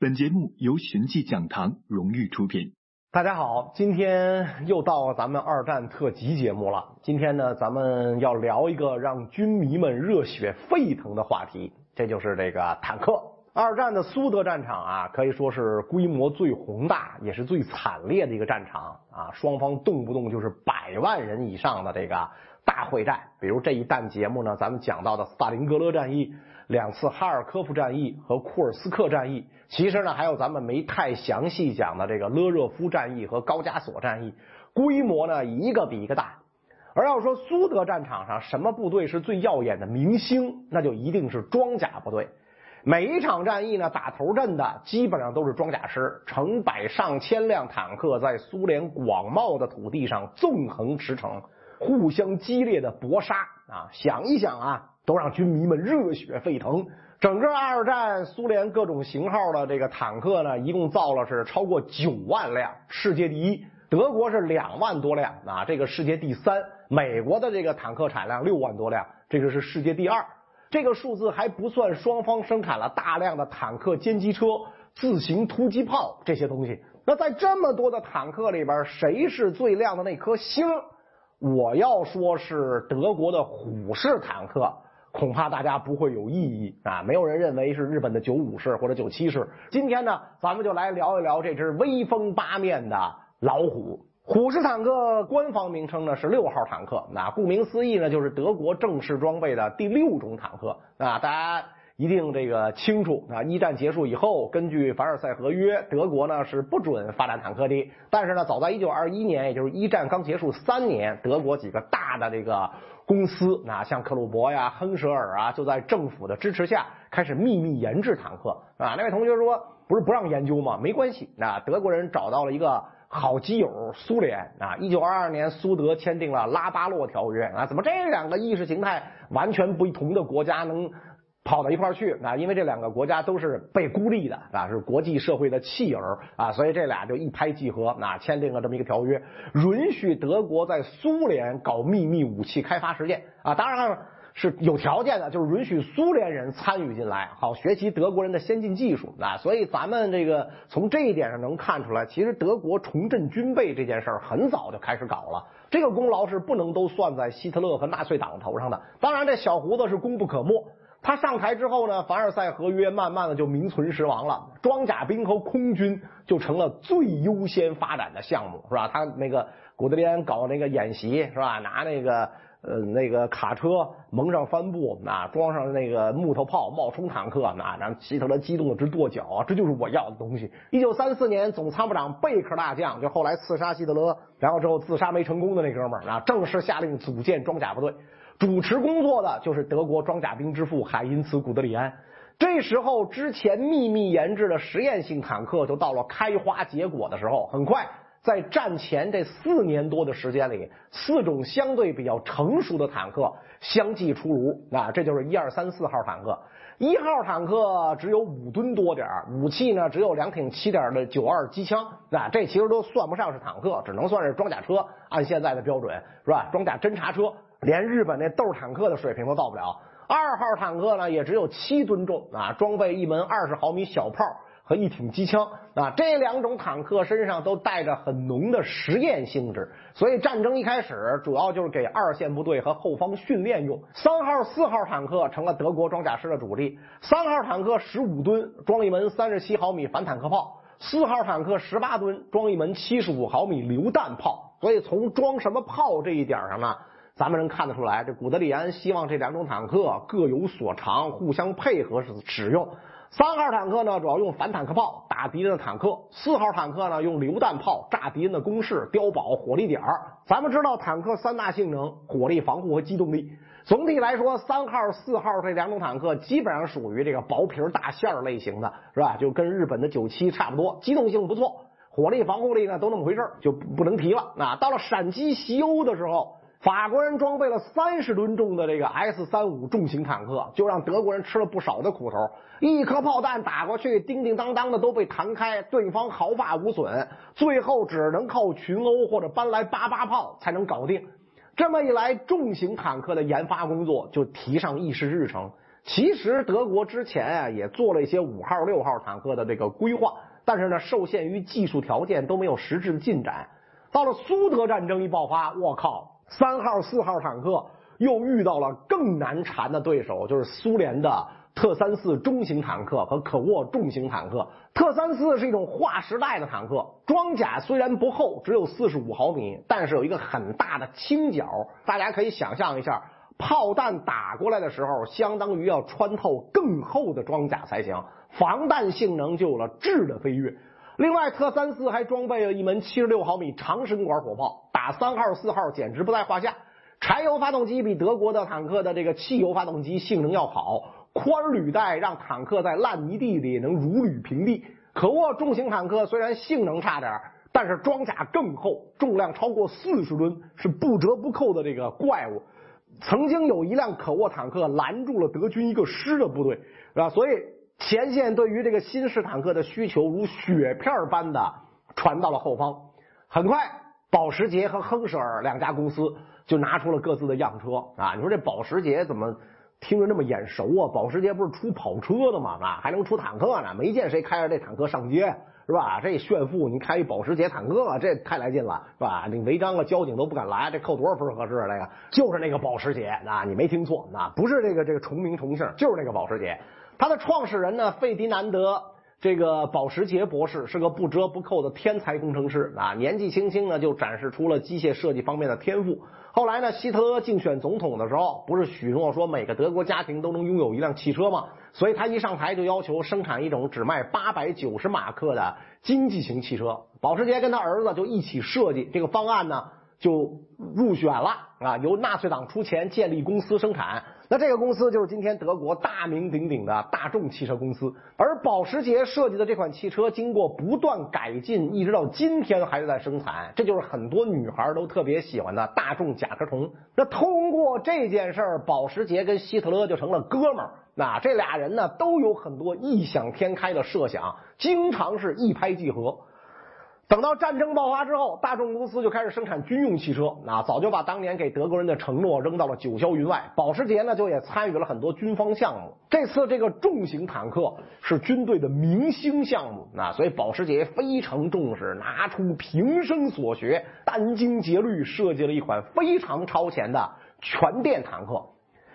本节目由寻迹讲堂荣誉出品。大家好，今天又到咱们二战特辑节目了。今天呢，咱们要聊一个让军迷们热血沸腾的话题，这就是这个坦克。二战的苏德战场啊，可以说是规模最宏大，也是最惨烈的一个战场啊。双方动不动就是百万人以上的这个大会战。比如这一弹节目呢，咱们讲到的斯大林格勒战役。两次哈尔科夫战役和库尔斯克战役，其实呢还有咱们没太详细讲的这个勒热夫战役和高加索战役，规模呢一个比一个大。而要说苏德战场上什么部队是最耀眼的明星，那就一定是装甲部队。每一场战役呢打头阵的基本上都是装甲师，成百上千辆坦克在苏联广袤的土地上纵横驰骋，互相激烈的搏杀啊！想一想啊。都让军迷们热血沸腾。整个二战，苏联各种型号的这个坦克呢，一共造了是超过九万辆，世界第一。德国是两万多辆啊，这个世界第三。美国的这个坦克产量六万多辆，这个是世界第二。这个数字还不算双方生产了大量的坦克、歼击车、自行突击炮这些东西。那在这么多的坦克里边，谁是最亮的那颗星？我要说是德国的虎式坦克。恐怕大家不会有异议啊！没有人认为是日本的九五式或者九七式。今天呢，咱们就来聊一聊这只威风八面的老虎。虎式坦克官方名称呢是六号坦克，那顾名思义呢，就是德国正式装备的第六种坦克啊！大家。一定这个清楚啊！一战结束以后，根据凡尔赛合约，德国呢是不准发展坦克的。但是呢，早在一九二一年，也就是一战刚结束三年，德国几个大的这个公司啊，像克虏伯呀、亨舍尔啊，就在政府的支持下开始秘密研制坦克啊。那位同学说，不是不让研究吗？没关系啊，德国人找到了一个好基友苏联啊。一九二二年，苏德签订了拉巴洛条约啊。怎么这两个意识形态完全不同的国家能？跑到一块去啊，因为这两个国家都是被孤立的啊，是国际社会的弃儿啊，所以这俩就一拍即合啊，签订了这么一个条约，允许德国在苏联搞秘密武器开发实验啊，当然了是有条件的，就是允许苏联人参与进来，好学习德国人的先进技术啊。所以咱们这个从这一点上能看出来，其实德国重振军备这件事儿很早就开始搞了，这个功劳是不能都算在希特勒和纳粹党头上的。当然，这小胡子是功不可没。他上台之后呢，凡尔赛合约慢慢的就名存实亡了，装甲兵和空军就成了最优先发展的项目，是吧？他那个古德里安搞那个演习，是吧？拿那个呃那个卡车蒙上帆布，啊，装上那个木头炮冒充坦克，啊，让希特勒激动的直跺脚啊，这就是我要的东西。一九三四年，总参谋长贝克大将，就后来刺杀希特勒，然后之后自杀没成功的那哥们儿啊，正式下令组建装甲部队。主持工作的就是德国装甲兵之父海因茨·古德里安。这时候，之前秘密研制的实验性坦克就到了开花结果的时候。很快，在战前这四年多的时间里，四种相对比较成熟的坦克相继出炉。啊，这就是一二三四号坦克。一号坦克只有五吨多点武器呢只有两挺七点的九二机枪。啊，这其实都算不上是坦克，只能算是装甲车。按现在的标准，是吧？装甲侦察车。连日本那豆坦克的水平都到不了。二号坦克呢，也只有七吨重啊，装备一门二十毫米小炮和一挺机枪啊。这两种坦克身上都带着很浓的实验性质，所以战争一开始主要就是给二线部队和后方训练用。三号、四号坦克成了德国装甲师的主力。三号坦克十五吨，装一门三十七毫米反坦克炮；四号坦克十八吨，装一门七十五毫米榴弹炮。所以从装什么炮这一点上呢？咱们能看得出来，这古德里安希望这两种坦克各有所长，互相配合使使用。三号坦克呢，主要用反坦克炮打敌人的坦克；四号坦克呢，用榴弹炮炸敌人的工事、碉堡、火力点咱们知道坦克三大性能：火力、防护和机动力。总体来说，三号、四号这两种坦克基本上属于这个薄皮大馅类型的，是吧？就跟日本的九七差不多，机动性不错，火力、防护力呢都那么回事就不能提了。那到了陕西西欧的时候。法国人装备了三十吨重的这个 S 三五重型坦克，就让德国人吃了不少的苦头。一颗炮弹打过去，叮叮当当的都被弹开，对方毫发无损，最后只能靠群殴或者搬来八八炮才能搞定。这么一来，重型坦克的研发工作就提上议事日程。其实德国之前啊也做了一些五号、六号坦克的这个规划，但是呢，受限于技术条件都没有实质的进展。到了苏德战争一爆发，我靠，三号、四号坦克又遇到了更难缠的对手，就是苏联的特三四中型坦克和可沃重型坦克。特三四是一种划时代的坦克，装甲虽然不厚，只有四十五毫米，但是有一个很大的倾角，大家可以想象一下。炮弹打过来的时候，相当于要穿透更厚的装甲才行，防弹性能就有了质的飞跃。另外，特三四还装备了一门七十六毫米长身管火炮，打三号、四号简直不在话下。柴油发动机比德国的坦克的这个汽油发动机性能要好，宽履带让坦克在烂泥地里能如履平地。可沃重型坦克虽然性能差点，但是装甲更厚，重量超过四十吨，是不折不扣的这个怪物。曾经有一辆可沃坦克拦住了德军一个师的部队，是吧？所以前线对于这个新式坦克的需求如雪片般的传到了后方。很快，保时捷和亨舍尔两家公司就拿出了各自的样车啊！你说这保时捷怎么听着那么眼熟啊？保时捷不是出跑车的吗？啊，还能出坦克呢？没见谁开着这坦克上街。是吧？这炫富，你开一保时捷坦克，这太来劲了，是吧？你违章了，交警都不敢来，这扣多少分合适？啊？这个就是那个保时捷啊，你没听错，啊，不是这个这个重名重姓，就是那个保时捷。他的创始人呢，费迪南德这个保时捷博士是个不折不扣的天才工程师啊，年纪轻轻呢就展示出了机械设计方面的天赋。后来呢，希特勒竞选总统的时候，不是许诺说每个德国家庭都能拥有一辆汽车吗？所以他一上台就要求生产一种只卖八百九十马克的经济型汽车。保时捷跟他儿子就一起设计这个方案呢，就入选了啊，由纳粹党出钱建立公司生产。那这个公司就是今天德国大名鼎鼎的大众汽车公司。而保时捷设计的这款汽车经过不断改进，一直到今天还在生产。这就是很多女孩都特别喜欢的大众甲壳虫。那通过这件事儿，保时捷跟希特勒就成了哥们儿。那这俩人呢，都有很多异想天开的设想，经常是一拍即合。等到战争爆发之后，大众公司就开始生产军用汽车，啊，早就把当年给德国人的承诺扔到了九霄云外。保时捷呢，就也参与了很多军方项目。这次这个重型坦克是军队的明星项目，啊，所以保时捷非常重视，拿出平生所学，殚精竭虑设计了一款非常超前的全电坦克。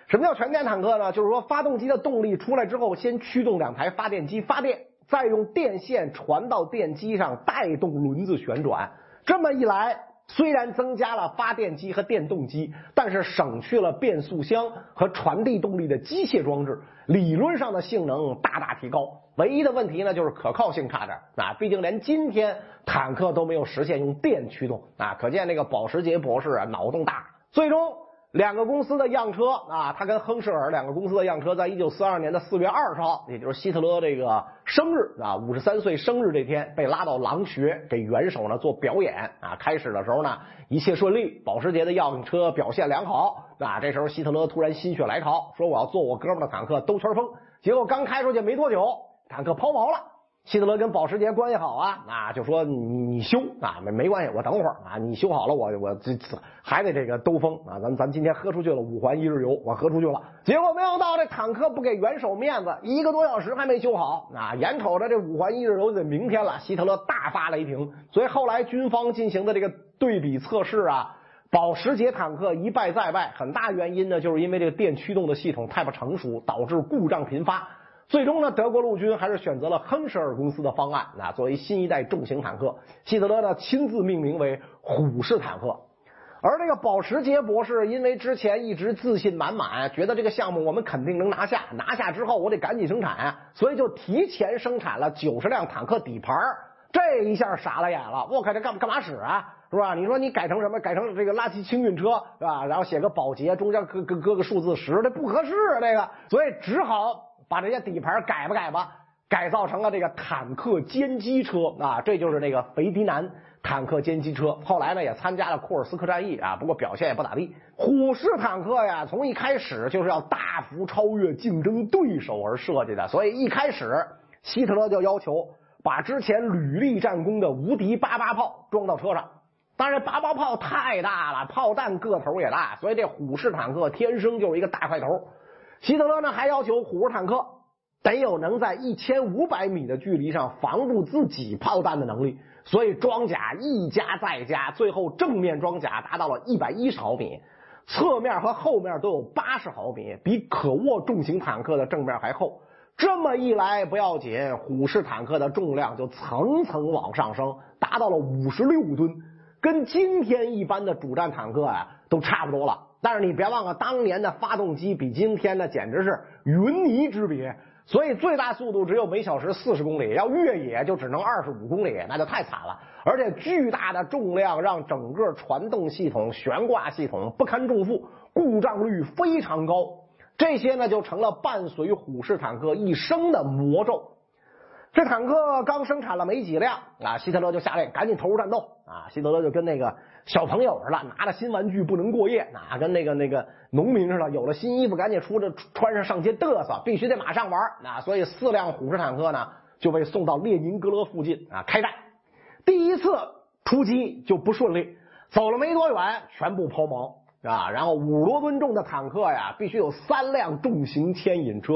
什么叫全电坦克呢？就是说，发动机的动力出来之后，先驱动两台发电机发电。再用电线传到电机上，带动轮子旋转。这么一来，虽然增加了发电机和电动机，但是省去了变速箱和传递动力的机械装置，理论上的性能大大提高。唯一的问题呢，就是可靠性差点啊。毕竟连今天坦克都没有实现用电驱动啊。可见那个保时捷博士啊，脑洞大。最终。两个公司的样车啊，他跟亨舍尔两个公司的样车，在一九四二年的四月二十号，也就是希特勒这个生日啊，五十三岁生日这天，被拉到狼穴给元首呢做表演啊。开始的时候呢，一切顺利，保时捷的样车表现良好啊。这时候希特勒突然心血来潮，说我要坐我哥们的坦克兜圈风。结果刚开出去没多久，坦克抛锚了。希特勒跟保时捷关系好啊，啊，就说你你修啊，没没关系，我等会儿啊，你修好了，我我这还得这个兜风啊，咱咱今天喝出去了五环一日游，我喝出去了。结果没想到这坦克不给元首面子，一个多小时还没修好啊，眼瞅着这五环一日游得明天了，希特勒大发雷霆。所以后来军方进行的这个对比测试啊，保时捷坦克一败再败，很大原因呢，就是因为这个电驱动的系统太不成熟，导致故障频发。最终呢，德国陆军还是选择了亨舍尔公司的方案，那作为新一代重型坦克，希特勒呢亲自命名为虎式坦克。而这个保时捷博士因为之前一直自信满满，觉得这个项目我们肯定能拿下，拿下之后我得赶紧生产，所以就提前生产了九十辆坦克底盘。这一下傻了眼了，我靠，这干干嘛使啊？是吧？你说你改成什么？改成这个垃圾清运车是吧？然后写个保洁，中间搁搁搁个数字十，这不合适啊！这个，所以只好。把这些底盘改吧改吧，改造成了这个坦克歼击车啊，这就是那个肥迪南坦克歼击车。后来呢，也参加了库尔斯克战役啊，不过表现也不咋地。虎式坦克呀，从一开始就是要大幅超越竞争对手而设计的，所以一开始希特勒就要求把之前屡立战功的无敌八八炮装到车上。当然，八八炮太大了，炮弹个头也大，所以这虎式坦克天生就是一个大块头。希特勒呢还要求虎式坦克得有能在一千五百米的距离上防住自己炮弹的能力，所以装甲一加再加，最后正面装甲达到了一百一十毫米，侧面和后面都有八十毫米，比可沃重型坦克的正面还厚。这么一来不要紧，虎式坦克的重量就层层往上升，达到了五十六吨，跟今天一般的主战坦克啊都差不多了。但是你别忘了，当年的发动机比今天的简直是云泥之别，所以最大速度只有每小时四十公里，要越野就只能二十五公里，那就太惨了。而且巨大的重量让整个传动系统、悬挂系统不堪重负，故障率非常高。这些呢，就成了伴随虎式坦克一生的魔咒。这坦克刚生产了没几辆啊，希特勒就下令赶紧投入战斗啊！希特勒就跟那个小朋友似的，拿着新玩具不能过夜，啊，跟那个那个农民似的，有了新衣服赶紧出着穿上上街嘚瑟，必须得马上玩啊！所以四辆虎式坦克呢就被送到列宁格勒附近啊开战。第一次出击就不顺利，走了没多远，全部抛锚。啊，然后五十多吨重的坦克呀，必须有三辆重型牵引车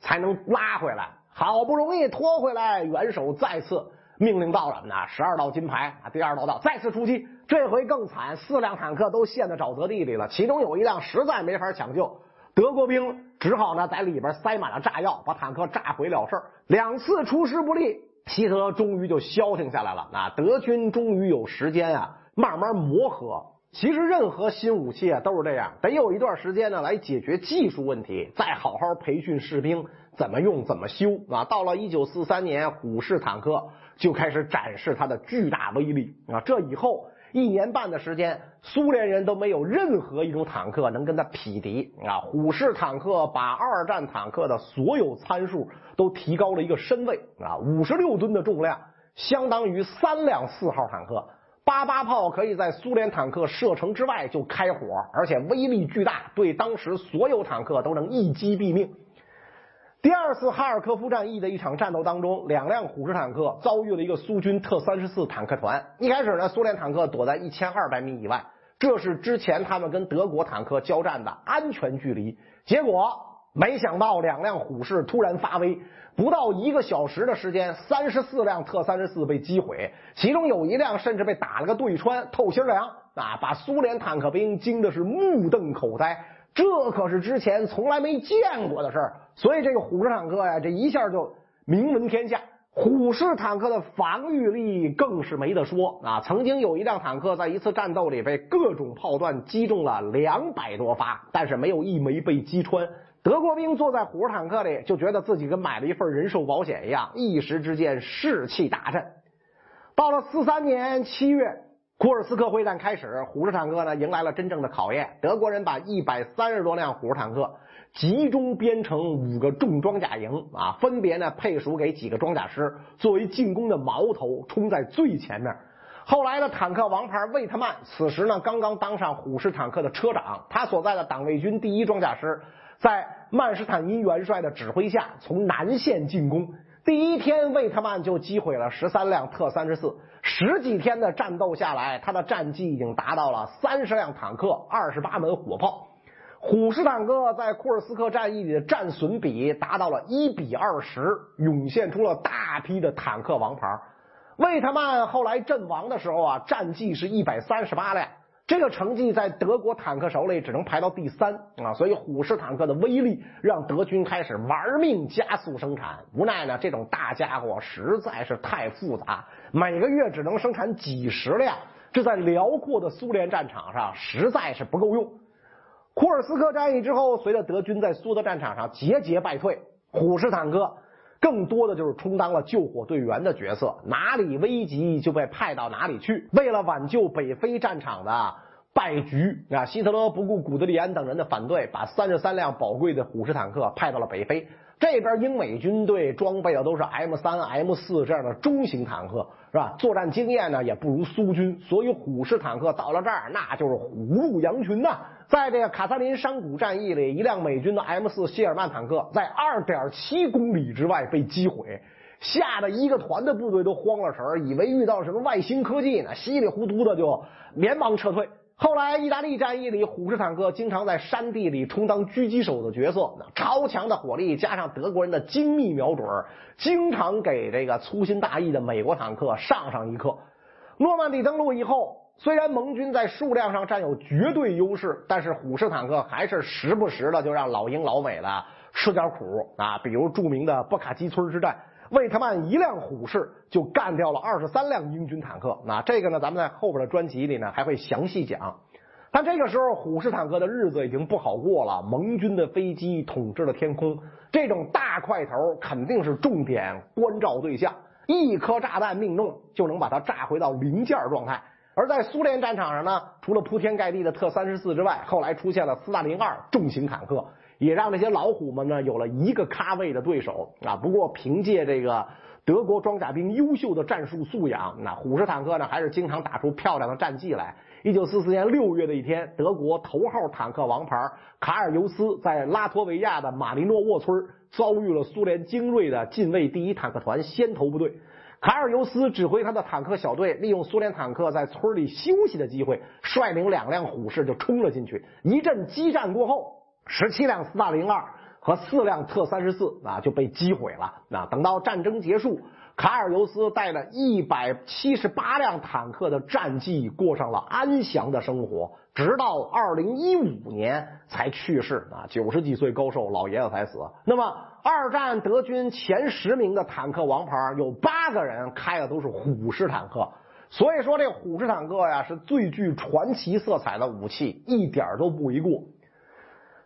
才能拉回来。好不容易拖回来，元首再次命令到了，那十二道金牌啊，第二道道，再次出击。这回更惨，四辆坦克都陷在沼泽地里了，其中有一辆实在没法抢救，德国兵只好呢在里边塞满了炸药，把坦克炸毁了事。两次出师不利，希特勒终于就消停下来了。那德军终于有时间啊，慢慢磨合。其实任何新武器啊都是这样，得有一段时间呢来解决技术问题，再好好培训士兵怎么用怎么修啊。到了一九四三年，虎式坦克就开始展示它的巨大威力啊。这以后一年半的时间，苏联人都没有任何一种坦克能跟它匹敌啊。虎式坦克把二战坦克的所有参数都提高了一个身位啊，五十六吨的重量相当于三辆四号坦克。八八炮可以在苏联坦克射程之外就开火，而且威力巨大，对当时所有坦克都能一击毙命。第二次哈尔科夫战役的一场战斗当中，两辆虎式坦克遭遇了一个苏军特三十四坦克团。一开始呢，苏联坦克躲在一千二百米以外，这是之前他们跟德国坦克交战的安全距离。结果没想到，两辆虎式突然发威。不到一个小时的时间，三十四辆特三十四被击毁，其中有一辆甚至被打了个对穿，透心凉啊！把苏联坦克兵惊的是目瞪口呆，这可是之前从来没见过的事儿。所以这个虎式坦克呀，这一下就名闻天下。虎式坦克的防御力更是没得说啊！曾经有一辆坦克在一次战斗里被各种炮弹击中了两百多发，但是没有一枚被击穿。德国兵坐在虎式坦克里，就觉得自己跟买了一份人寿保险一样，一时之间士气大振。到了四三年七月，库尔斯克会战开始，虎式坦克呢迎来了真正的考验。德国人把一百三十多辆虎式坦克集中编成五个重装甲营啊，分别呢配属给几个装甲师，作为进攻的矛头，冲在最前面。后来的坦克王牌魏特曼，此时呢刚刚当上虎式坦克的车长，他所在的党卫军第一装甲师。在曼施坦因元帅的指挥下，从南线进攻。第一天，魏特曼就击毁了十三辆特三十四。十几天的战斗下来，他的战绩已经达到了三十辆坦克、二十八门火炮。虎式坦克在库尔斯克战役里的战损比达到了一比二十，涌现出了大批的坦克王牌。魏特曼后来阵亡的时候啊，战绩是一百三十八辆。这个成绩在德国坦克手里只能排到第三啊，所以虎式坦克的威力让德军开始玩命加速生产。无奈呢，这种大家伙实在是太复杂，每个月只能生产几十辆，这在辽阔的苏联战场上实在是不够用。库尔斯克战役之后，随着德军在苏德战场上节节败退，虎式坦克。更多的就是充当了救火队员的角色，哪里危急就被派到哪里去。为了挽救北非战场的败局啊，希特勒不顾古德里安等人的反对，把三十三辆宝贵的虎式坦克派到了北非。这边英美军队装备的都是 M 三、M 四这样的中型坦克，是吧？作战经验呢也不如苏军，所以虎式坦克到了这儿，那就是虎入羊群呐。在这个卡萨林山谷战役里，一辆美军的 M 四谢尔曼坦克在二点七公里之外被击毁，吓得一个团的部队都慌了神儿，以为遇到什么外星科技呢，稀里糊涂的就连忙撤退。后来意大利战役里，虎式坦克经常在山地里充当狙击手的角色，超强的火力加上德国人的精密瞄准，经常给这个粗心大意的美国坦克上上一课。诺曼底登陆以后，虽然盟军在数量上占有绝对优势，但是虎式坦克还是时不时的就让老英老美的吃点苦啊，比如著名的布卡基村之战。魏特曼一辆虎式就干掉了二十三辆英军坦克，那这个呢，咱们在后边的专辑里呢还会详细讲。但这个时候，虎式坦克的日子已经不好过了，盟军的飞机统治了天空，这种大块头肯定是重点关照对象，一颗炸弹命中就能把它炸回到零件状态。而在苏联战场上呢，除了铺天盖地的特三十四之外，后来出现了斯大林二重型坦克。也让那些老虎们呢有了一个咖位的对手啊！不过凭借这个德国装甲兵优秀的战术素养，那虎式坦克呢还是经常打出漂亮的战绩来。一九四四年六月的一天，德国头号坦克王牌卡尔尤斯在拉脱维亚的马林诺沃村遭遇了苏联精锐的近卫第一坦克团先头部队。卡尔尤斯指挥他的坦克小队，利用苏联坦克在村里休息的机会，率领两辆虎式就冲了进去。一阵激战过后。十七辆斯大林二和四辆特三十四啊就被击毁了。那等到战争结束，卡尔尤斯带了一百七十八辆坦克的战绩过上了安详的生活，直到二零一五年才去世啊，九十几岁高寿，老爷子才死。那么，二战德军前十名的坦克王牌有八个人开的都是虎式坦克，所以说这虎式坦克呀是最具传奇色彩的武器，一点都不为过。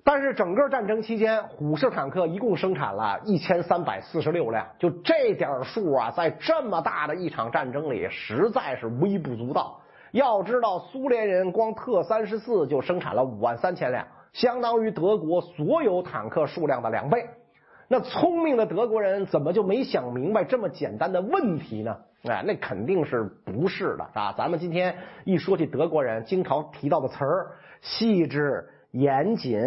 但是整个战争期间，虎式坦克一共生产了一千三百四十六辆，就这点数啊，在这么大的一场战争里，实在是微不足道。要知道，苏联人光特三十四就生产了五万三千辆，相当于德国所有坦克数量的两倍。那聪明的德国人怎么就没想明白这么简单的问题呢？哎，那肯定是不是的啊！咱们今天一说起德国人，经常提到的词儿，细致。严谨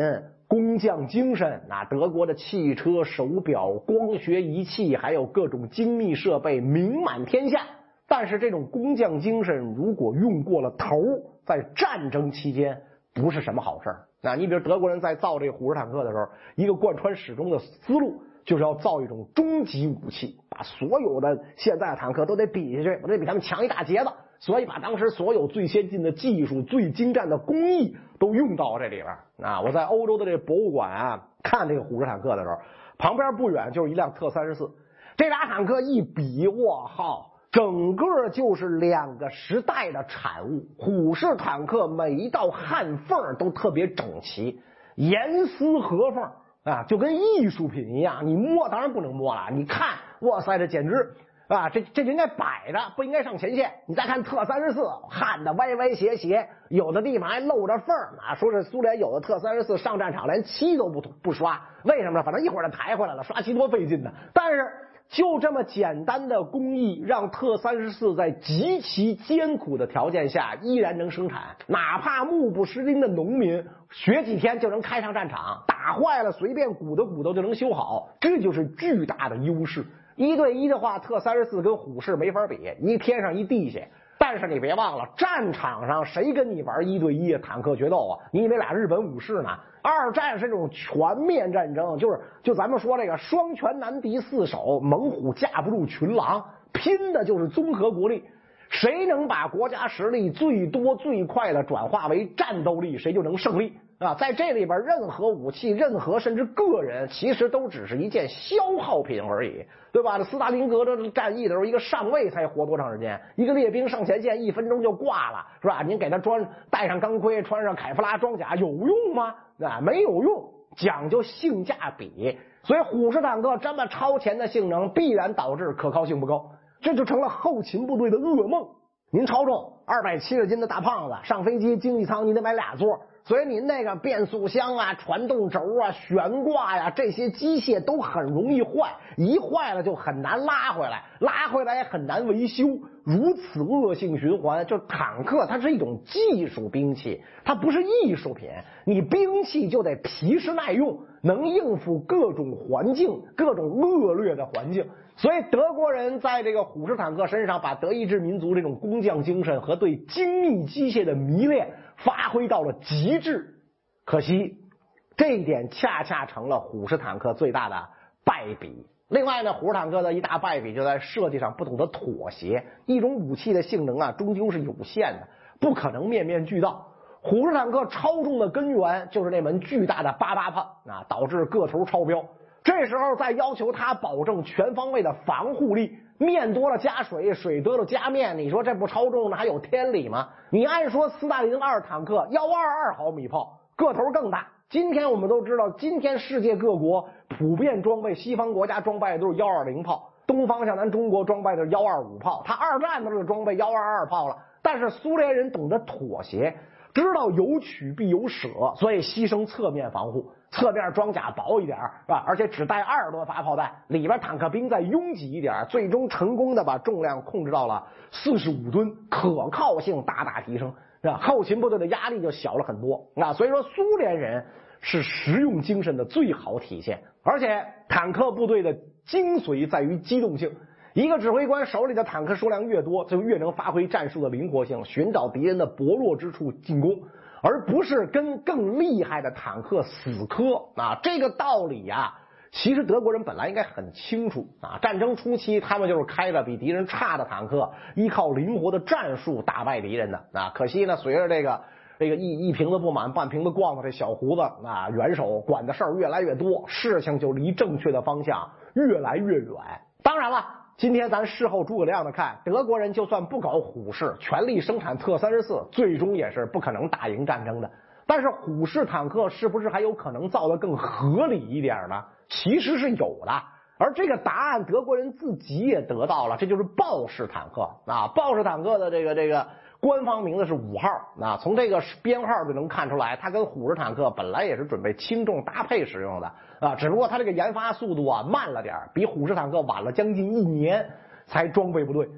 工匠精神，那德国的汽车、手表、光学仪器，还有各种精密设备，名满天下。但是这种工匠精神如果用过了头，在战争期间不是什么好事儿。那你比如德国人在造这个虎式坦克的时候，一个贯穿始终的思路就是要造一种终极武器，把所有的现在坦克都得比下去，我得比他们强一大截子。所以把当时所有最先进的技术、最精湛的工艺都用到这里边啊！我在欧洲的这博物馆啊看这个虎式坦克的时候，旁边不远就是一辆特三十四，这俩坦克一比，我靠，整个就是两个时代的产物。虎式坦克每一道焊缝都特别整齐，严丝合缝啊，就跟艺术品一样。你摸当然不能摸了，你看，哇塞，这简直。啊，这这就应该摆着，不应该上前线。你再看特三十四，焊的歪歪斜斜，有的地方还露着缝啊。说是苏联有的特三十四上战场连漆都不不刷，为什么呢？反正一会儿就抬回来了，刷漆多费劲呢。但是就这么简单的工艺，让特三十四在极其艰苦的条件下依然能生产，哪怕目不识丁的农民学几天就能开上战场，打坏了随便鼓捣鼓捣就能修好，这就是巨大的优势。一对一的话，特三十四跟虎式没法比，一天上一地下。但是你别忘了，战场上谁跟你玩一对一坦克决斗啊？你以为俩日本武士呢？二战是这种全面战争，就是就咱们说这个双拳难敌四手，猛虎架不住群狼，拼的就是综合国力。谁能把国家实力最多最快的转化为战斗力，谁就能胜利。啊，在这里边，任何武器、任何甚至个人，其实都只是一件消耗品而已，对吧？这斯大林格勒战役的时候，一个上尉才活多长时间？一个列兵上前线，一分钟就挂了，是吧？您给他装戴上钢盔，穿上凯夫拉装甲，有用吗？啊，没有用，讲究性价比。所以虎式坦克这么超前的性能，必然导致可靠性不高，这就成了后勤部队的噩梦。您超重二百七十斤的大胖子上飞机，经济舱你得买俩座。所以您那个变速箱啊、传动轴啊、悬挂呀这些机械都很容易坏，一坏了就很难拉回来，拉回来也很难维修。如此恶性循环，就坦克它是一种技术兵器，它不是艺术品。你兵器就得皮实耐用，能应付各种环境、各种恶劣的环境。所以德国人在这个虎式坦克身上，把德意志民族这种工匠精神和对精密机械的迷恋发挥到了极致。可惜，这一点恰恰成了虎式坦克最大的败笔。另外呢，虎式坦克的一大败笔就在设计上不懂得妥协。一种武器的性能啊，终究是有限的，不可能面面俱到。虎式坦克超重的根源就是那门巨大的八八炮啊，导致个头超标。这时候再要求他保证全方位的防护力，面多了加水，水多了加面，你说这不超重，那还有天理吗？你按说斯大林二坦克幺二二毫米炮，个头更大。今天我们都知道，今天世界各国普遍装备，西方国家装备的都是幺二零炮，东方向咱中国装备的是幺二五炮，他二战都是装备幺二二炮了。但是苏联人懂得妥协，知道有取必有舍，所以牺牲侧面防护，侧面装甲薄一点是吧？而且只带二十多发炮弹，里边坦克兵再拥挤一点，最终成功的把重量控制到了四十五吨，可靠性大大提升。是吧？后勤部队的压力就小了很多啊，所以说苏联人是实用精神的最好体现。而且坦克部队的精髓在于机动性，一个指挥官手里的坦克数量越多，就越能发挥战术的灵活性，寻找敌人的薄弱之处进攻，而不是跟更厉害的坦克死磕啊。这个道理呀。其实德国人本来应该很清楚啊，战争初期他们就是开着比敌人差的坦克，依靠灵活的战术打败敌人的啊。可惜呢，随着这个这个一一瓶子不满半瓶子逛的这小胡子啊元首管的事儿越来越多，事情就离正确的方向越来越远。当然了，今天咱事后诸葛亮的看，德国人就算不搞虎式，全力生产特三十四，最终也是不可能打赢战争的。但是虎式坦克是不是还有可能造得更合理一点呢？其实是有的，而这个答案德国人自己也得到了，这就是豹式坦克啊。豹式坦克的这个这个官方名字是五号啊，从这个编号就能看出来，它跟虎式坦克本来也是准备轻重搭配使用的啊，只不过它这个研发速度啊慢了点，比虎式坦克晚了将近一年才装备部队。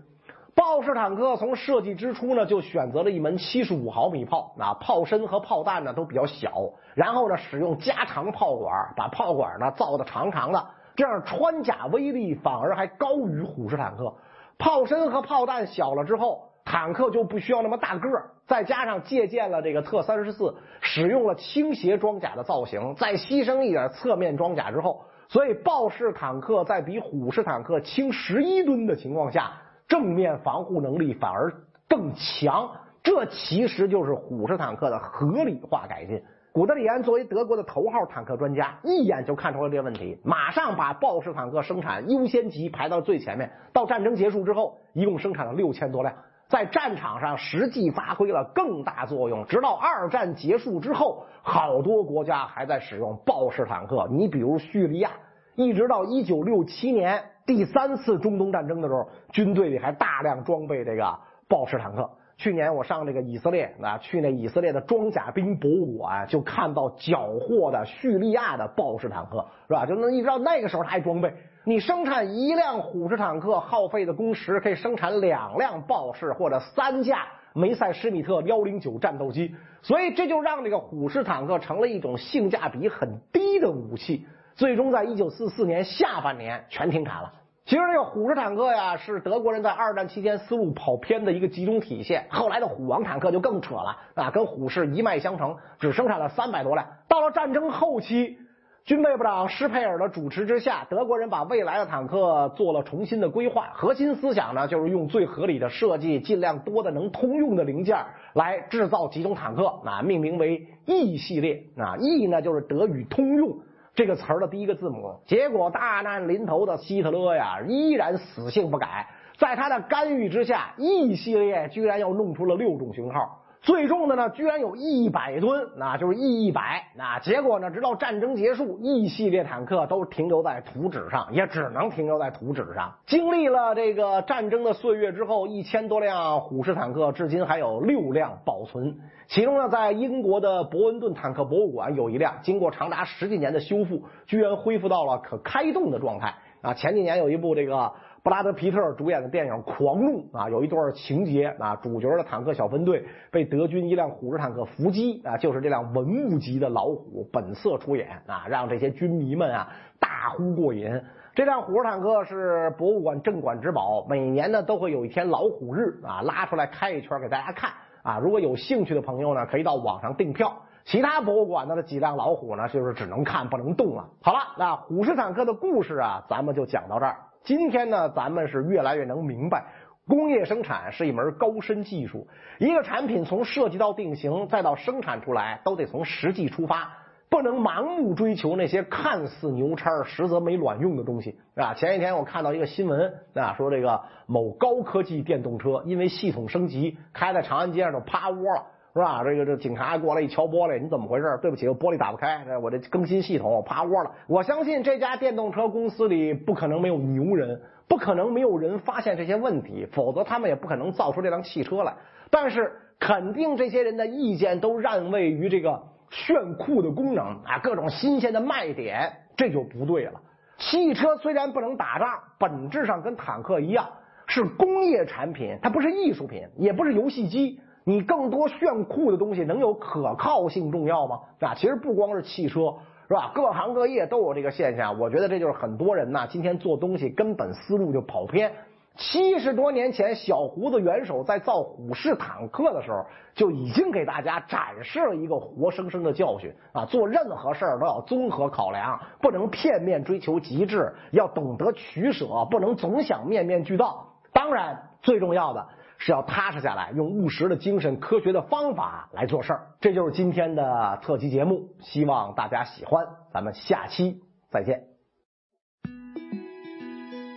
豹式坦克从设计之初呢，就选择了一门七十五毫米炮，啊，炮身和炮弹呢都比较小，然后呢使用加长炮管，把炮管呢造的长长的，这样穿甲威力反而还高于虎式坦克。炮身和炮弹小了之后，坦克就不需要那么大个儿，再加上借鉴了这个特三十四，使用了倾斜装甲的造型，再牺牲一点侧面装甲之后，所以豹式坦克在比虎式坦克轻十一吨的情况下。正面防护能力反而更强，这其实就是虎式坦克的合理化改进。古德里安作为德国的头号坦克专家，一眼就看出了这个问题，马上把豹式坦克生产优先级排到最前面。到战争结束之后，一共生产了六千多辆，在战场上实际发挥了更大作用。直到二战结束之后，好多国家还在使用豹式坦克。你比如叙利亚，一直到一九六七年。第三次中东战争的时候，军队里还大量装备这个豹式坦克。去年我上这个以色列啊，去那以色列的装甲兵博物馆，就看到缴获的叙利亚的豹式坦克，是吧？就那一直到那个时候他还装备。你生产一辆虎式坦克耗费的工时，可以生产两辆豹式或者三架梅塞施米特幺零九战斗机。所以这就让这个虎式坦克成了一种性价比很低的武器。最终在一九四四年下半年全停产了。其实这个虎式坦克呀，是德国人在二战期间思路跑偏的一个集中体现。后来的虎王坦克就更扯了啊，跟虎式一脉相承，只生产了三百多辆。到了战争后期，军备部长施佩尔的主持之下，德国人把未来的坦克做了重新的规划。核心思想呢，就是用最合理的设计，尽量多的能通用的零件来制造几种坦克啊，命名为 E 系列啊，E 呢就是德语通用。这个词儿的第一个字母，结果大难临头的希特勒呀，依然死性不改，在他的干预之下，E 系列居然又弄出了六种型号。最重的呢，居然有一百吨，那就是 E 一百。那结果呢，直到战争结束，E 系列坦克都停留在图纸上，也只能停留在图纸上。经历了这个战争的岁月之后，一千多辆虎式坦克至今还有六辆保存。其中呢，在英国的伯恩顿坦克博物馆有一辆，经过长达十几年的修复，居然恢复到了可开动的状态。啊，前几年有一部这个布拉德皮特主演的电影《狂怒》啊，有一段情节啊，主角的坦克小分队被德军一辆虎式坦克伏击啊，就是这辆文物级的老虎本色出演啊，让这些军迷们啊大呼过瘾。这辆虎式坦克是博物馆镇馆之宝，每年呢都会有一天老虎日啊，拉出来开一圈给大家看啊。如果有兴趣的朋友呢，可以到网上订票。其他博物馆的几辆老虎呢，就是只能看不能动了。好了，那虎式坦克的故事啊，咱们就讲到这儿。今天呢，咱们是越来越能明白，工业生产是一门高深技术。一个产品从设计到定型，再到生产出来，都得从实际出发，不能盲目追求那些看似牛叉，实则没卵用的东西啊。前几天我看到一个新闻啊，说这个某高科技电动车因为系统升级，开在长安街上就趴窝了。是吧？这个这警察过来一敲玻璃，你怎么回事？对不起，我玻璃打不开，我这更新系统趴窝了。我相信这家电动车公司里不可能没有牛人，不可能没有人发现这些问题，否则他们也不可能造出这辆汽车来。但是肯定这些人的意见都让位于这个炫酷的功能啊，各种新鲜的卖点，这就不对了。汽车虽然不能打仗，本质上跟坦克一样是工业产品，它不是艺术品，也不是游戏机。你更多炫酷的东西能有可靠性重要吗？啊，其实不光是汽车，是吧？各行各业都有这个现象。我觉得这就是很多人呐，今天做东西根本思路就跑偏。七十多年前，小胡子元首在造虎式坦克的时候，就已经给大家展示了一个活生生的教训啊！做任何事儿都要综合考量，不能片面追求极致，要懂得取舍，不能总想面面俱到。当然，最重要的。是要踏实下来，用务实的精神、科学的方法来做事儿。这就是今天的特辑节目，希望大家喜欢。咱们下期再见。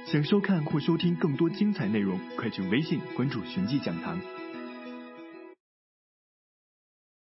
想收看或收听更多精彩内容，快去微信关注“寻迹讲堂”。